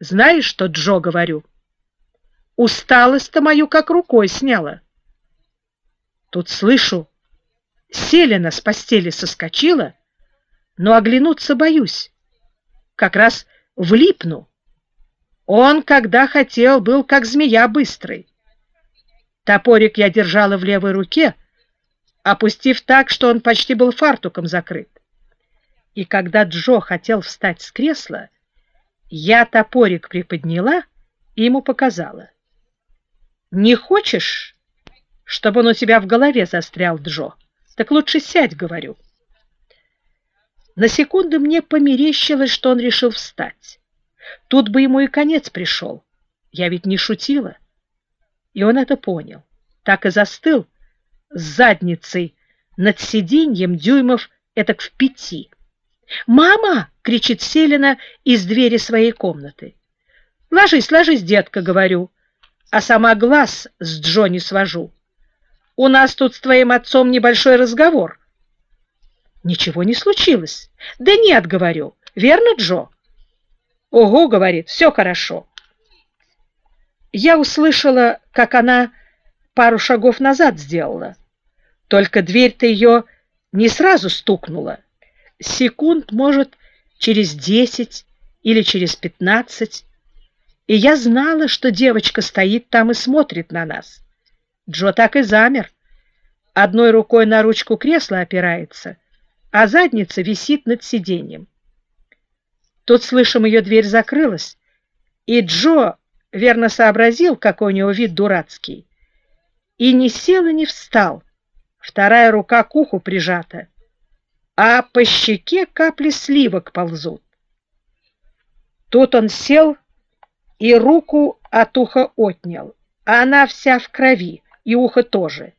Знаешь, что Джо говорю? Усталость-то мою как рукой сняла. Тут слышу, Селена с постели соскочила, но оглянуться боюсь. Как раз влипну. Он, когда хотел, был как змея быстрый. Топорик я держала в левой руке, опустив так, что он почти был фартуком закрыт. И когда Джо хотел встать с кресла, я топорик приподняла и ему показала. «Не хочешь, чтобы он у тебя в голове застрял, Джо? Так лучше сядь, — говорю». На секунду мне померещилось, что он решил встать. Тут бы ему и конец пришел. Я ведь не шутила. И он это понял. Так и застыл с задницей над сиденьем дюймов этак в пяти. «Мама!» — кричит Селина из двери своей комнаты. «Ложись, ложись, детка!» — говорю, а сама глаз с Джонни свожу. «У нас тут с твоим отцом небольшой разговор». «Ничего не случилось». «Да нет», — говорю. «Верно, Джо?» «Ого», — говорит, — «все хорошо». Я услышала, как она пару шагов назад сделала. Только дверь-то ее не сразу стукнула. Секунд, может, через десять или через пятнадцать. И я знала, что девочка стоит там и смотрит на нас. Джо так и замер. Одной рукой на ручку кресла опирается, а задница висит над сиденьем. Тут, слышим, ее дверь закрылась, и Джо верно сообразил, какой у него вид дурацкий, и не сел и не встал, вторая рука к уху прижата, а по щеке капли сливок ползут. Тут он сел и руку от уха отнял, а она вся в крови, и ухо тоже.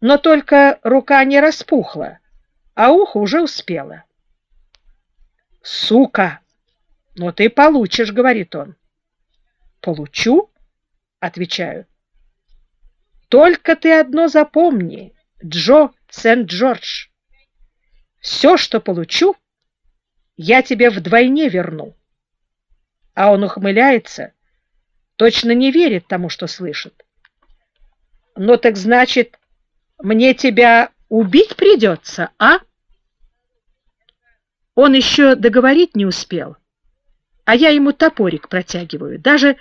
Но только рука не распухла, а ухо уже успело. «Сука! Но ты получишь», — говорит он. «Получу?» — отвечаю. «Только ты одно запомни, Джо Сент-Джордж. Все, что получу, я тебе вдвойне верну». А он ухмыляется, точно не верит тому, что слышит. «Ну так значит, мне тебя убить придется, а?» Он еще договорить не успел, а я ему топорик протягиваю, даже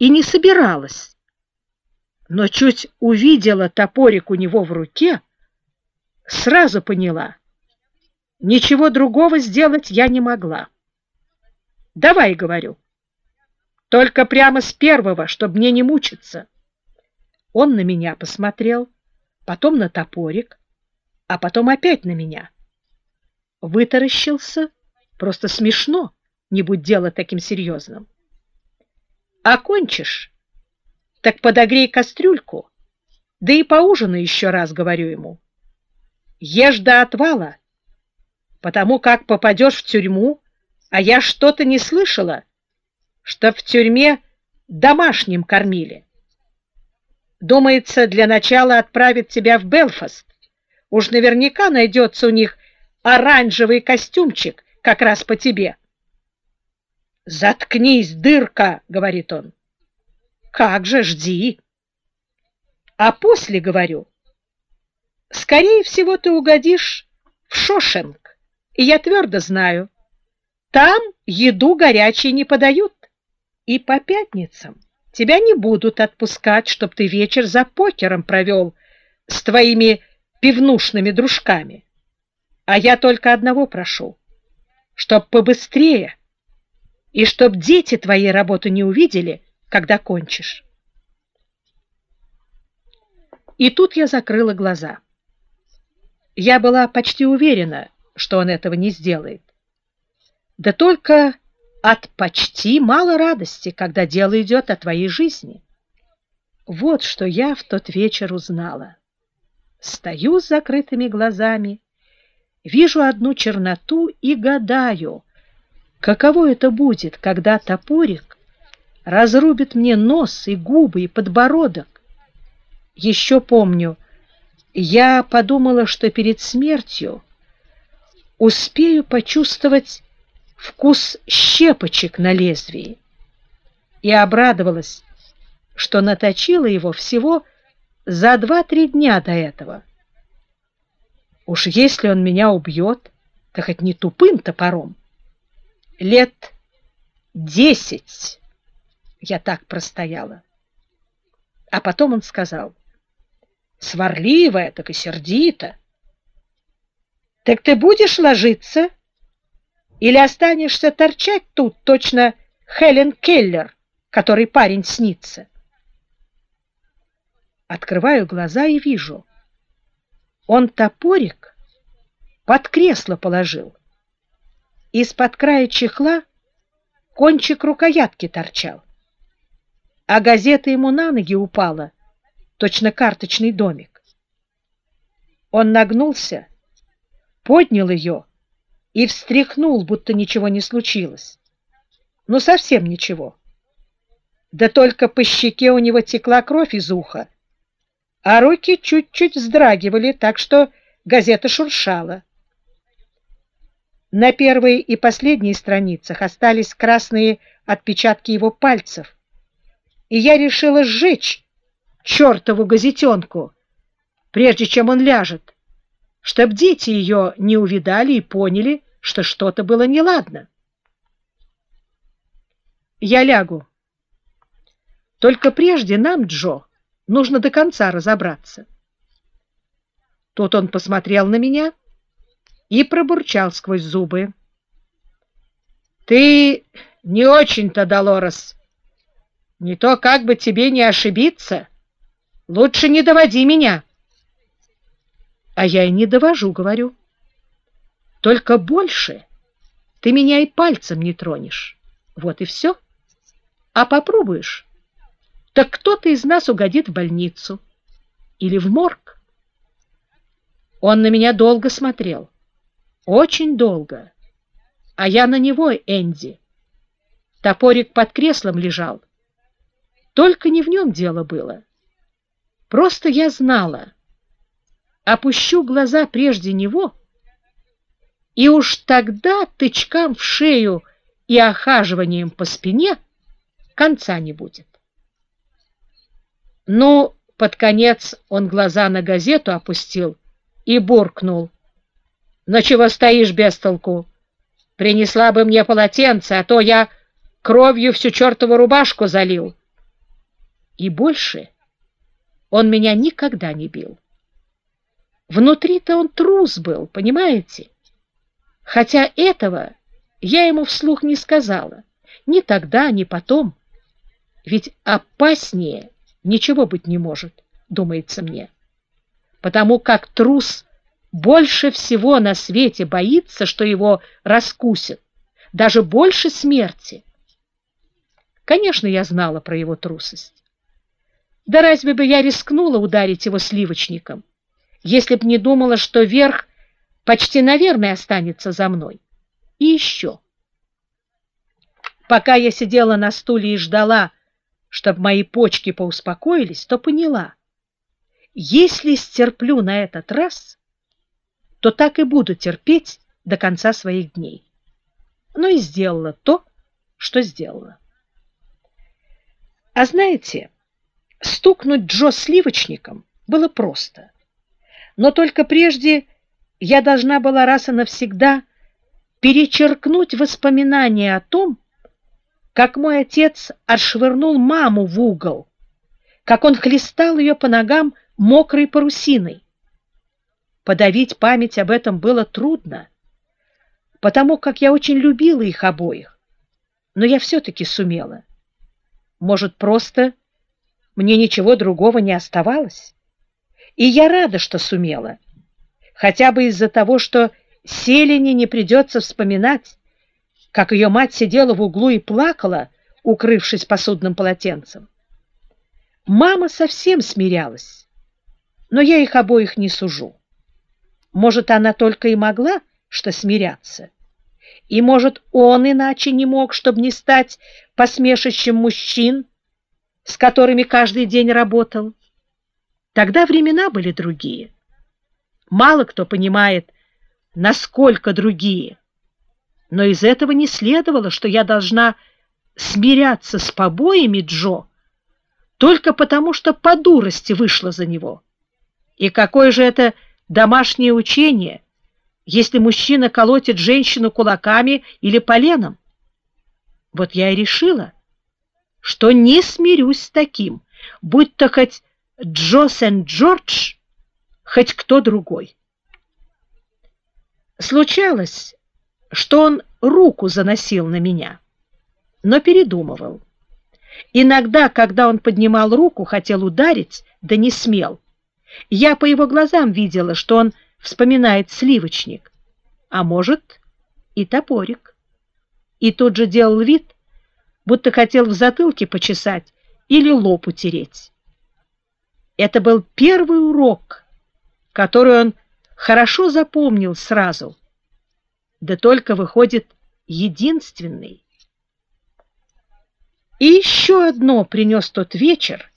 и не собиралась. Но чуть увидела топорик у него в руке, сразу поняла, ничего другого сделать я не могла. «Давай», — говорю, — «только прямо с первого, чтобы мне не мучиться». Он на меня посмотрел, потом на топорик, а потом опять на меня вытаращился. Просто смешно, не будь дело таким серьезным. Окончишь, так подогрей кастрюльку, да и поужинай еще раз, говорю ему. Ешь до отвала, потому как попадешь в тюрьму, а я что-то не слышала, что в тюрьме домашним кормили. Думается, для начала отправят тебя в Белфаст. Уж наверняка найдется у них оранжевый костюмчик как раз по тебе. «Заткнись, дырка!» — говорит он. «Как же, жди!» А после, говорю, скорее всего, ты угодишь в Шошенк, и я твердо знаю, там еду горячей не подают, и по пятницам тебя не будут отпускать, чтоб ты вечер за покером провел с твоими пивнушными дружками. А я только одного прошу, чтоб побыстрее, и чтоб дети твоей работы не увидели, когда кончишь. И тут я закрыла глаза. Я была почти уверена, что он этого не сделает. Да только от почти мало радости, когда дело идет о твоей жизни. Вот что я в тот вечер узнала. Стою с закрытыми глазами вижу одну черноту и гадаю, каково это будет, когда топорик разрубит мне нос и губы и подбородок. Еще помню, я подумала, что перед смертью успею почувствовать вкус щепочек на лезвии. и обрадовалась, что наточила его всего за два-три дня до этого. Уж если он меня убьет, то хоть не тупым топором. Лет десять я так простояла. А потом он сказал, сварливая, так и сердито. Так ты будешь ложиться или останешься торчать тут, точно Хелен Келлер, который парень снится? Открываю глаза и вижу. Он топорик под кресло положил. Из-под края чехла кончик рукоятки торчал, а газета ему на ноги упала, точно карточный домик. Он нагнулся, поднял ее и встряхнул, будто ничего не случилось. Ну, совсем ничего. Да только по щеке у него текла кровь из уха, а руки чуть-чуть вздрагивали, так что газета шуршала. На первой и последней страницах остались красные отпечатки его пальцев, и я решила сжечь чертову газетенку, прежде чем он ляжет, чтоб дети ее не увидали и поняли, что что-то было неладно. Я лягу. Только прежде нам, Джо, Нужно до конца разобраться. Тут он посмотрел на меня и пробурчал сквозь зубы. — Ты не очень-то, Долорес. Не то как бы тебе не ошибиться. Лучше не доводи меня. А я и не довожу, говорю. Только больше ты меня и пальцем не тронешь. Вот и все. А попробуешь так кто-то из нас угодит в больницу или в морг. Он на меня долго смотрел, очень долго, а я на него, Энди. Топорик под креслом лежал. Только не в нем дело было. Просто я знала. Опущу глаза прежде него, и уж тогда тычкам в шею и охаживанием по спине конца не будет. Ну, под конец он глаза на газету опустил и буркнул. «Ну чего стоишь без толку? Принесла бы мне полотенце, а то я кровью всю чертову рубашку залил». И больше он меня никогда не бил. Внутри-то он трус был, понимаете? Хотя этого я ему вслух не сказала. Ни тогда, ни потом. Ведь опаснее ничего быть не может, думается мне. Потому как трус больше всего на свете боится, что его раскусят, даже больше смерти. Конечно, я знала про его трусость. Да разве бы я рискнула ударить его сливочником, если б не думала, что верх почти, наверное, останется за мной. И еще. Пока я сидела на стуле и ждала, чтобы мои почки поуспокоились, то поняла, если стерплю на этот раз, то так и буду терпеть до конца своих дней. Ну и сделала то, что сделала. А знаете, стукнуть Джо сливочником было просто. Но только прежде я должна была раз и навсегда перечеркнуть воспоминания о том, как мой отец отшвырнул маму в угол, как он хлестал ее по ногам мокрой парусиной. Подавить память об этом было трудно, потому как я очень любила их обоих, но я все-таки сумела. Может, просто мне ничего другого не оставалось? И я рада, что сумела, хотя бы из-за того, что Селине не придется вспоминать, как ее мать сидела в углу и плакала, укрывшись посудным полотенцем. Мама совсем смирялась, но я их обоих не сужу. Может, она только и могла, что смиряться. И, может, он иначе не мог, чтобы не стать посмешищем мужчин, с которыми каждый день работал. Тогда времена были другие. Мало кто понимает, насколько другие – но из этого не следовало, что я должна смиряться с побоями Джо только потому, что по дурости вышла за него. И какое же это домашнее учение, если мужчина колотит женщину кулаками или поленом? Вот я и решила, что не смирюсь с таким, будь то хоть Джо Сент-Джордж, хоть кто другой. Случалось, что он руку заносил на меня, но передумывал. Иногда, когда он поднимал руку, хотел ударить, да не смел. Я по его глазам видела, что он вспоминает сливочник, а может и топорик. И тут же делал вид, будто хотел в затылке почесать или лоб утереть. Это был первый урок, который он хорошо запомнил сразу, да только выходит единственный. И еще одно принес тот вечер,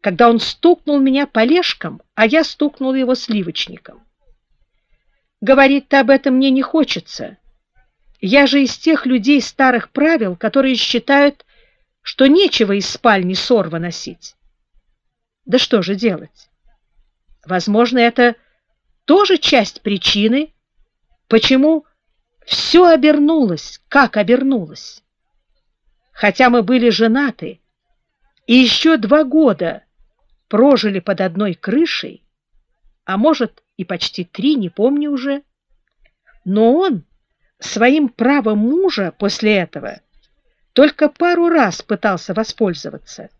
когда он стукнул меня полежком, а я стукнул его сливочником. Говорить-то об этом мне не хочется. Я же из тех людей старых правил, которые считают, что нечего из спальни сор выносить. Да что же делать? Возможно, это тоже часть причины, почему все обернулось, как обернулось хотя мы были женаты и еще два года прожили под одной крышей, а может и почти три, не помню уже, но он своим правом мужа после этого только пару раз пытался воспользоваться.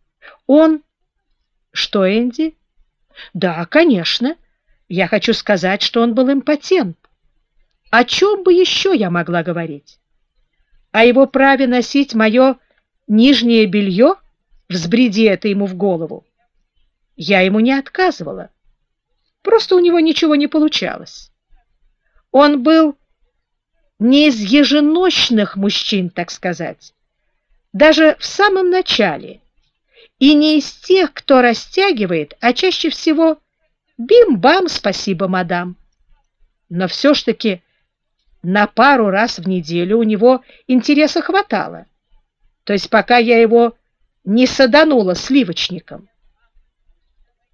Он... Что, Энди? Да, конечно. Я хочу сказать, что он был импотент. О чем бы еще я могла говорить? О его праве носить мое нижнее белье, взбреди это ему в голову. Я ему не отказывала. Просто у него ничего не получалось. Он был не из еженочных мужчин, так сказать, даже в самом начале, и не из тех, кто растягивает, а чаще всего «бим-бам, спасибо, мадам». Но все ж таки на пару раз в неделю у него интереса хватало то есть пока я его не саданула сливочником.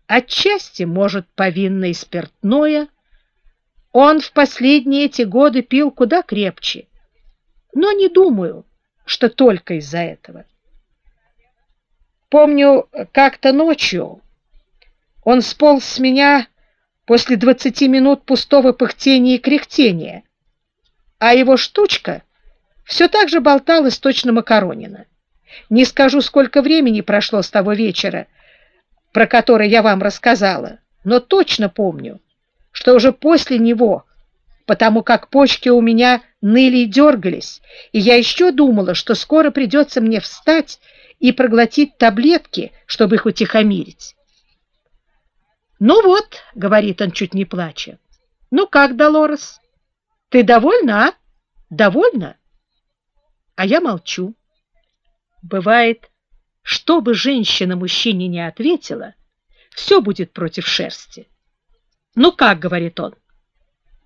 Отчасти, может, повинно и спиртное, он в последние эти годы пил куда крепче, но не думаю, что только из-за этого. Помню, как-то ночью он сполз с меня после двадцати минут пустого пыхтения и кряхтения, а его штучка — все так же болталась точно макаронина. Не скажу, сколько времени прошло с того вечера, про который я вам рассказала, но точно помню, что уже после него, потому как почки у меня ныли и дергались, и я еще думала, что скоро придется мне встать и проглотить таблетки, чтобы их утихомирить. «Ну вот», — говорит он, чуть не плача, — «ну как, Долорес, ты довольна, а? Довольна?» а я молчу. Бывает, что бы женщина мужчине не ответила, все будет против шерсти. «Ну как?» — говорит он.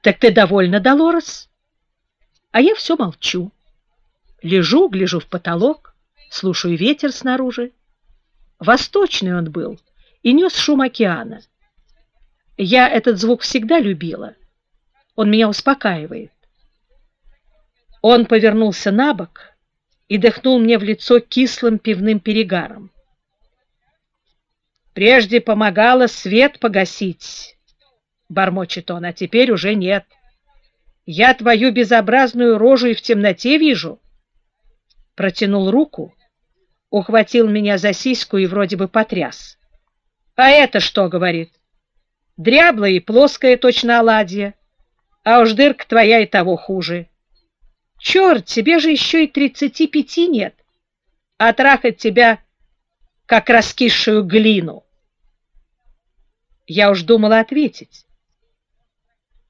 «Так ты довольна, Долорес?» А я все молчу. Лежу, гляжу в потолок, слушаю ветер снаружи. Восточный он был и нес шум океана. Я этот звук всегда любила. Он меня успокаивает. Он повернулся на бок и дыхнул мне в лицо кислым пивным перегаром. «Прежде помогало свет погасить», — бормочет он, — «а теперь уже нет. Я твою безобразную рожу и в темноте вижу». Протянул руку, ухватил меня за сиську и вроде бы потряс. «А это что?» — говорит. «Дряблая и плоская точно оладья, а уж дырка твоя и того хуже». Черт, тебе же еще и тридцати пяти нет, а трахать тебя, как раскисшую глину. Я уж думала ответить.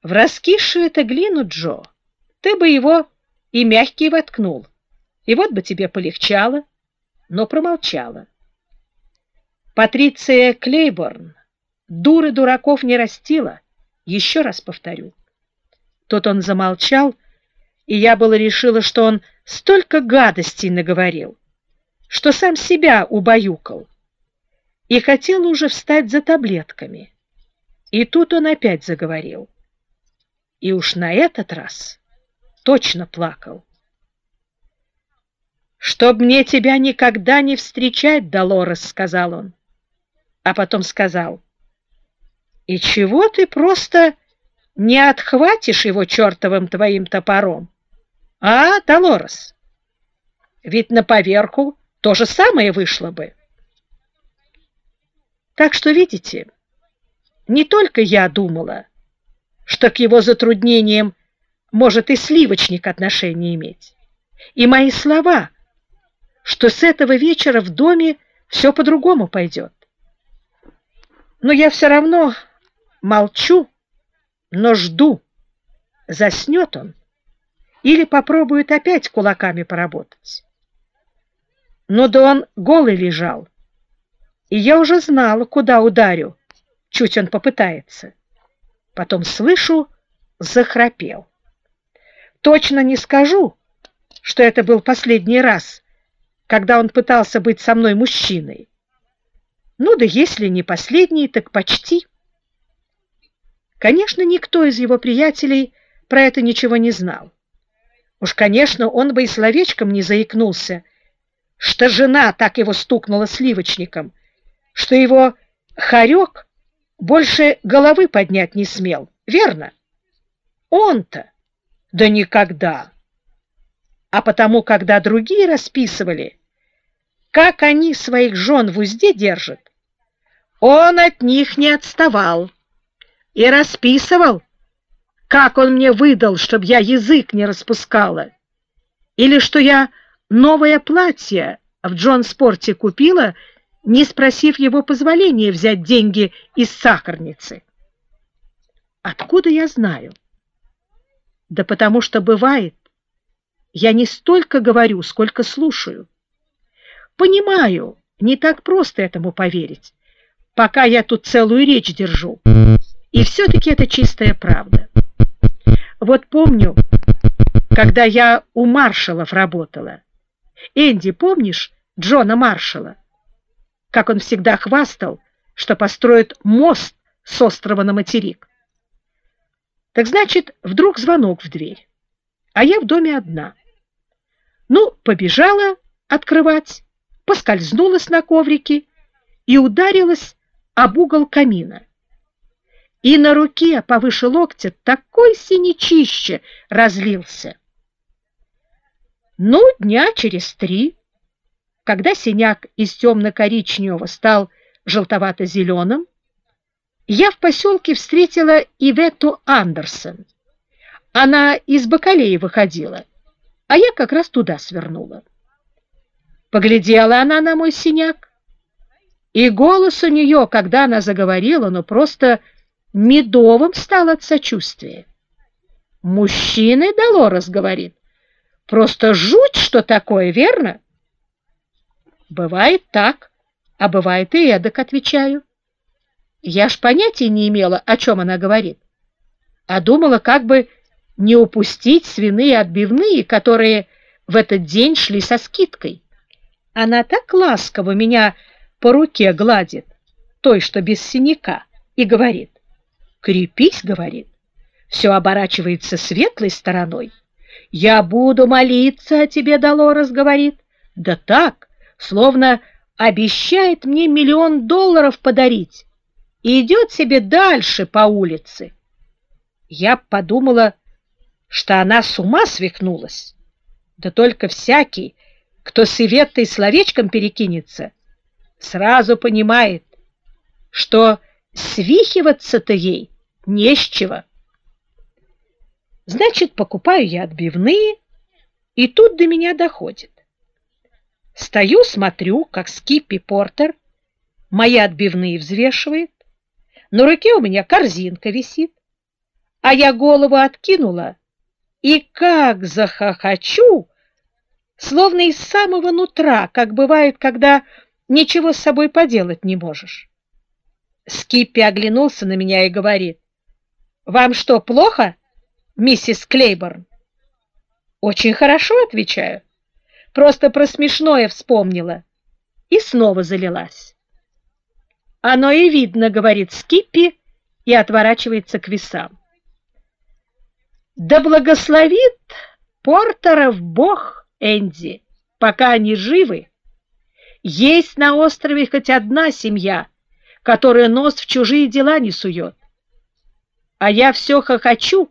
В раскисшую это глину, Джо, ты бы его и мягкий воткнул, и вот бы тебе полегчало, но промолчала. Патриция Клейборн дуры дураков не растила, еще раз повторю. Тут он замолчал, и я было решила, что он столько гадостей наговорил. что сам себя убаюкал, и хотел уже встать за таблетками. И тут он опять заговорил. И уж на этот раз точно плакал. «Чтоб мне тебя никогда не встречать, Долорес», — сказал он. А потом сказал, «И чего ты просто не отхватишь его чертовым твоим топором? А, Долорес? Ведь на поверху то же самое вышло бы». Так что, видите, не только я думала, что к его затруднениям может и сливочник отношение иметь, и мои слова — что с этого вечера в доме все по-другому пойдет. Но я все равно молчу, но жду, заснет он или попробует опять кулаками поработать. Но да он голый лежал, и я уже знала, куда ударю, чуть он попытается. Потом слышу, захрапел. Точно не скажу, что это был последний раз, когда он пытался быть со мной мужчиной. Ну да если не последний, так почти. Конечно, никто из его приятелей про это ничего не знал. Уж, конечно, он бы и словечком не заикнулся, что жена так его стукнула сливочником, что его хорек больше головы поднять не смел, верно? Он-то, да никогда. А потому, когда другие расписывали, как они своих жен в узде держат, он от них не отставал и расписывал, как он мне выдал, чтобы я язык не распускала, или что я новое платье в Джон-спорте купила, не спросив его позволения взять деньги из сахарницы. Откуда я знаю? Да потому что бывает, я не столько говорю, сколько слушаю. Понимаю, не так просто этому поверить, пока я тут целую речь держу. И все-таки это чистая правда. Вот помню, когда я у маршалов работала. Энди, помнишь Джона Маршала? Как он всегда хвастал, что построит мост с острова на материк. Так значит, вдруг звонок в дверь, а я в доме одна. Ну, побежала открывать поскользнулась на коврике и ударилась об угол камина. И на руке повыше локтя такой синячище разлился. Ну, дня через три, когда синяк из темно-коричневого стал желтовато-зеленым, я в поселке встретила Иветту Андерсон. Она из Бакалеи выходила, а я как раз туда свернула. Поглядела она на мой синяк, и голос у нее, когда она заговорила, ну просто медовым стал от сочувствия. «Мужчины, Долорес, — говорит, — просто жуть, что такое, верно?» «Бывает так, а бывает и эдак», — отвечаю. Я ж понятия не имела, о чем она говорит, а думала, как бы не упустить свиные отбивные, которые в этот день шли со скидкой. Она так ласково меня по руке гладит, той, что без синяка, и говорит, «Крепись», — говорит, «все оборачивается светлой стороной. Я буду молиться о тебе, Долорес», — говорит, «да так, словно обещает мне миллион долларов подарить и идет себе дальше по улице. Я подумала, что она с ума свихнулась. Да только всякий, кто с Иветтой словечком перекинется, сразу понимает, что свихиваться-то ей не с чего. Значит, покупаю я отбивные, и тут до меня доходит. Стою, смотрю, как Скиппи Портер мои отбивные взвешивает, на руке у меня корзинка висит, а я голову откинула, и как захохочу, словно из самого нутра, как бывает, когда ничего с собой поделать не можешь. Скиппи оглянулся на меня и говорит, «Вам что, плохо, миссис Клейборн?» «Очень хорошо», — отвечаю. «Просто про смешное вспомнила». и снова залилась. «Оно и видно», — говорит Скиппи и отворачивается к весам. «Да благословит Портеров бог, Энди, пока они живы. Есть на острове хоть одна семья, которая нос в чужие дела не сует. А я все хохочу,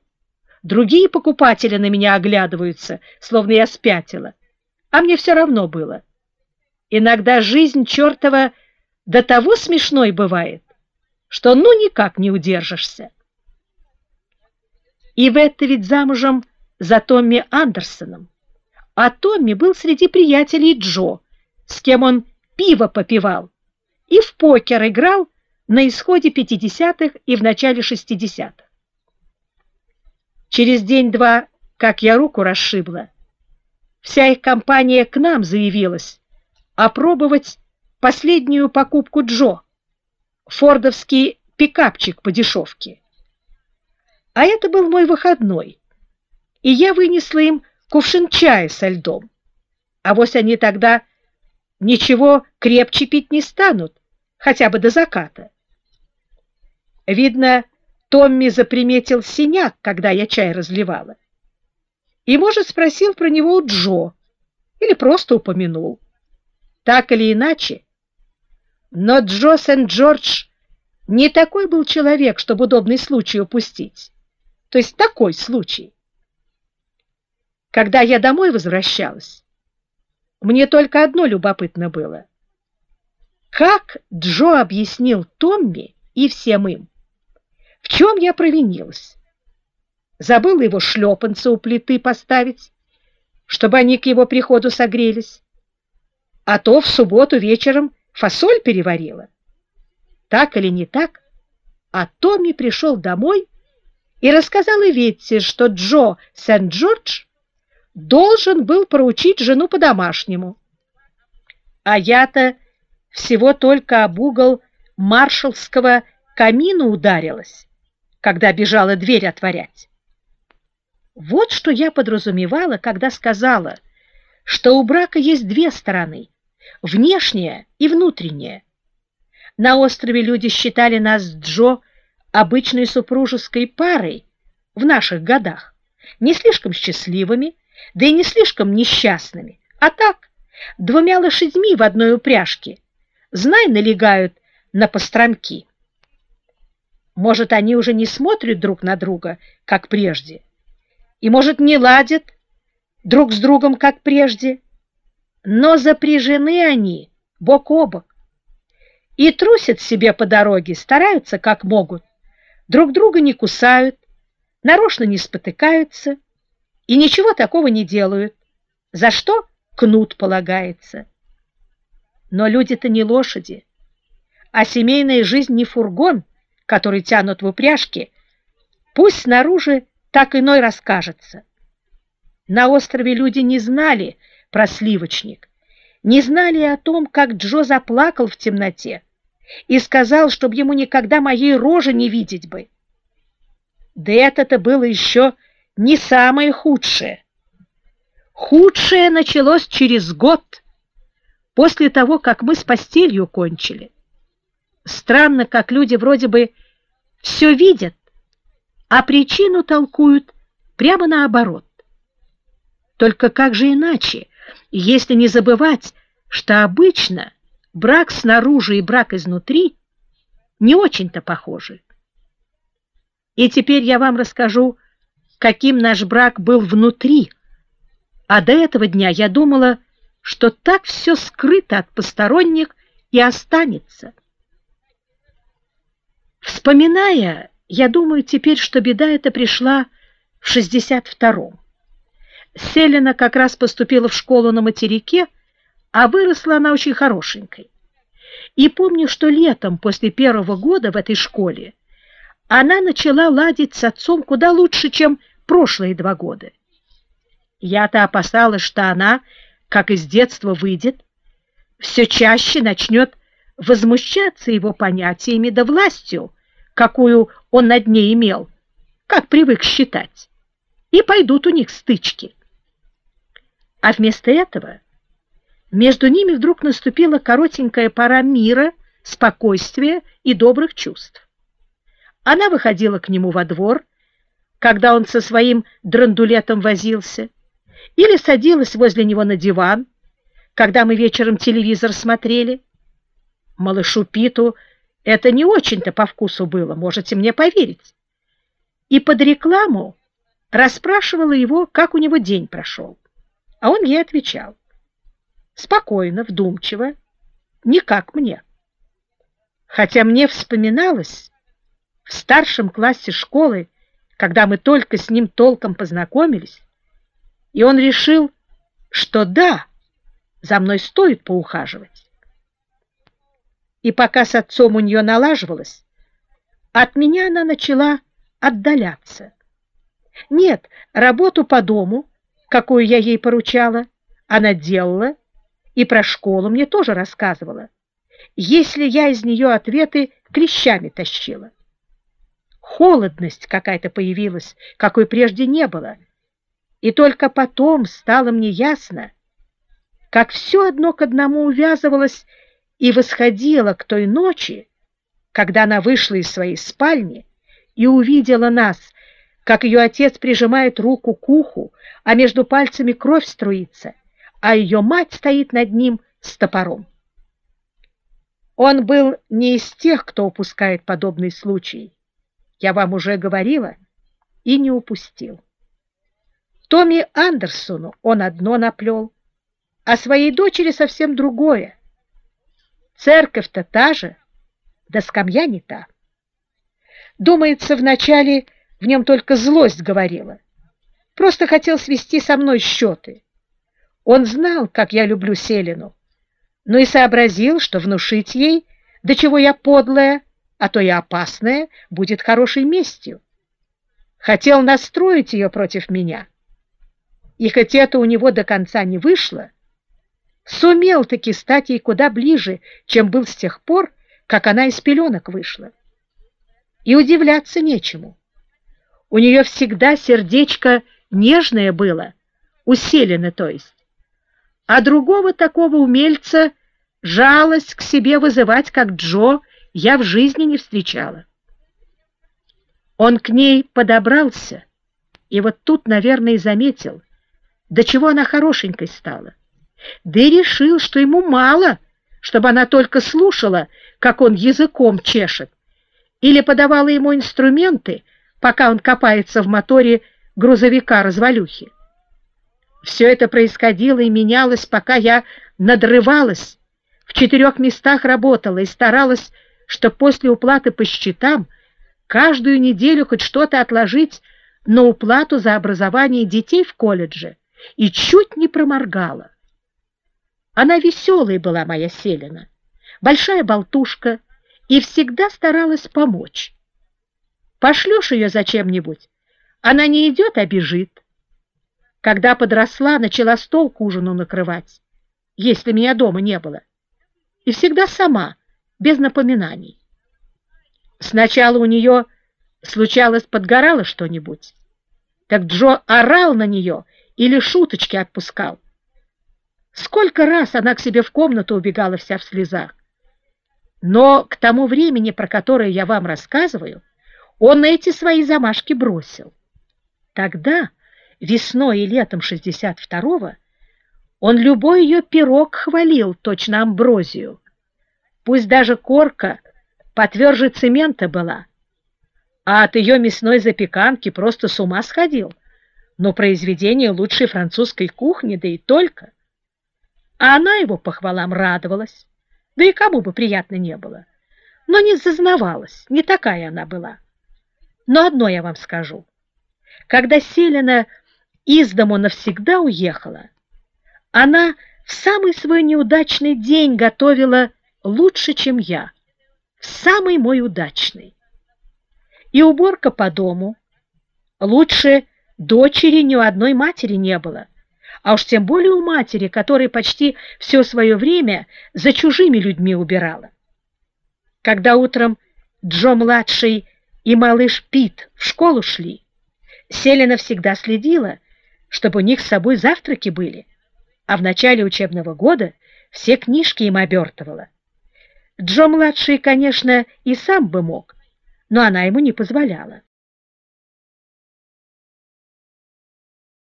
другие покупатели на меня оглядываются, словно я спятила, а мне все равно было. Иногда жизнь чертова до того смешной бывает, что ну никак не удержишься. И в это ведь замужем за Томми Андерсоном. А Томми был среди приятелей Джо, с кем он пиво попивал, и в покер играл на исходе 50-х и в начале 60-х. Через день-два, как я руку расшибла, вся их компания к нам заявилась опробовать последнюю покупку Джо, фордовский пикапчик по дешевке. А это был мой выходной, и я вынесла им кувшин чая со льдом. А вось они тогда ничего крепче пить не станут, хотя бы до заката. Видно, Томми заприметил синяк, когда я чай разливала. И, может, спросил про него у Джо или просто упомянул. Так или иначе, но Джо Сент-Джордж не такой был человек, чтобы удобный случай упустить. То есть такой случай. Когда я домой возвращалась, мне только одно любопытно было. Как Джо объяснил Томми и всем им, в чем я провинилась? Забыла его шлепанца у плиты поставить, чтобы они к его приходу согрелись а то в субботу вечером фасоль переварила. Так или не так, а Томми пришел домой и рассказал Иветте, что Джо Сент-Джордж должен был проучить жену по-домашнему. А я-то всего только об угол маршалского камина ударилась, когда бежала дверь отворять. Вот что я подразумевала, когда сказала, что у брака есть две стороны внешнее и внутреннее. На острове люди считали нас Джо обычной супружеской парой в наших годах, не слишком счастливыми, да и не слишком несчастными, а так, двумя лошадьми в одной упряжке, знай, налегают на постромки. Может, они уже не смотрят друг на друга, как прежде, и, может, не ладят друг с другом, как прежде, но запряжены они бок о бок и трусят себе по дороге, стараются как могут, друг друга не кусают, нарочно не спотыкаются и ничего такого не делают, за что кнут полагается. Но люди-то не лошади, а семейная жизнь не фургон, который тянут в упряжке, пусть снаружи так иной расскажется. На острове люди не знали, про сливочник, не знали о том, как Джо заплакал в темноте и сказал, чтобы ему никогда моей рожи не видеть бы. Да это-то было еще не самое худшее. Худшее началось через год, после того, как мы с постелью кончили. Странно, как люди вроде бы все видят, а причину толкуют прямо наоборот. Только как же иначе, если не забывать, что обычно брак снаружи и брак изнутри не очень-то похожи. И теперь я вам расскажу, каким наш брак был внутри, а до этого дня я думала, что так все скрыто от посторонних и останется. Вспоминая, я думаю теперь, что беда эта пришла в 62-м. Селина как раз поступила в школу на материке, а выросла она очень хорошенькой. И помню, что летом после первого года в этой школе она начала ладить с отцом куда лучше, чем прошлые два года. Я-то опасалась, что она, как из детства выйдет, все чаще начнет возмущаться его понятиями да властью, какую он над ней имел, как привык считать, и пойдут у них стычки. А вместо этого между ними вдруг наступила коротенькая пора мира, спокойствия и добрых чувств. Она выходила к нему во двор, когда он со своим драндулетом возился, или садилась возле него на диван, когда мы вечером телевизор смотрели. Малышу Питу это не очень-то по вкусу было, можете мне поверить. И под рекламу расспрашивала его, как у него день прошел. А он ей отвечал. Спокойно, вдумчиво, не как мне. Хотя мне вспоминалось в старшем классе школы, когда мы только с ним толком познакомились, и он решил, что да, за мной стоит поухаживать. И пока с отцом у нее налаживалось, от меня она начала отдаляться. Нет, работу по дому, какую я ей поручала, она делала, и про школу мне тоже рассказывала, если я из нее ответы клещами тащила. Холодность какая-то появилась, какой прежде не было, и только потом стало мне ясно, как все одно к одному увязывалось и восходило к той ночи, когда она вышла из своей спальни и увидела нас, как ее отец прижимает руку к уху, а между пальцами кровь струится, а ее мать стоит над ним с топором. Он был не из тех, кто упускает подобный случай. Я вам уже говорила и не упустил. Томми Андерсону он одно наплел, а своей дочери совсем другое. Церковь-то та же, да скамья не та. Думается, вначале в нем только злость говорила. Просто хотел свести со мной счеты. Он знал, как я люблю Селину, но и сообразил, что внушить ей, до чего я подлая, а то я опасная, будет хорошей местью. Хотел настроить ее против меня. И хоть это у него до конца не вышло, сумел таки стать ей куда ближе, чем был с тех пор, как она из пеленок вышла. И удивляться нечему. У нее всегда сердечко нежное было, усилено, то есть. А другого такого умельца жалость к себе вызывать, как Джо, я в жизни не встречала. Он к ней подобрался, и вот тут, наверное, и заметил, до чего она хорошенькой стала. Да и решил, что ему мало, чтобы она только слушала, как он языком чешет, или подавала ему инструменты, пока он копается в моторе грузовика-развалюхи. Все это происходило и менялось, пока я надрывалась, в четырех местах работала и старалась, что после уплаты по счетам каждую неделю хоть что-то отложить на уплату за образование детей в колледже, и чуть не проморгала. Она веселая была, моя Селина, большая болтушка, и всегда старалась помочь. Пошлешь ее зачем-нибудь, она не идет, а бежит. Когда подросла, начала стол к ужину накрывать, если меня дома не было. И всегда сама, без напоминаний. Сначала у нее случалось подгорало что-нибудь. Так Джо орал на нее или шуточки отпускал. Сколько раз она к себе в комнату убегала вся в слезах. Но к тому времени, про которое я вам рассказываю, он эти свои замашки бросил. Тогда, весной и летом 62-го, он любой ее пирог хвалил, точно амброзию. Пусть даже корка потверже цемента была, а от ее мясной запеканки просто с ума сходил, но произведение лучшей французской кухни, да и только. А она его похвалам радовалась, да и кому бы приятно не было, но не зазнавалась, не такая она была. Но одно я вам скажу. Когда Селина из дому навсегда уехала, она в самый свой неудачный день готовила лучше, чем я, самый мой удачный. И уборка по дому лучше дочери ни у одной матери не было, а уж тем более у матери, которая почти все свое время за чужими людьми убирала. Когда утром Джо-младший и малыш Пит в школу шли, Селина всегда следила, чтобы у них с собой завтраки были, а в начале учебного года – все книжки им обертывала. Джо-младший, конечно, и сам бы мог, но она ему не позволяла.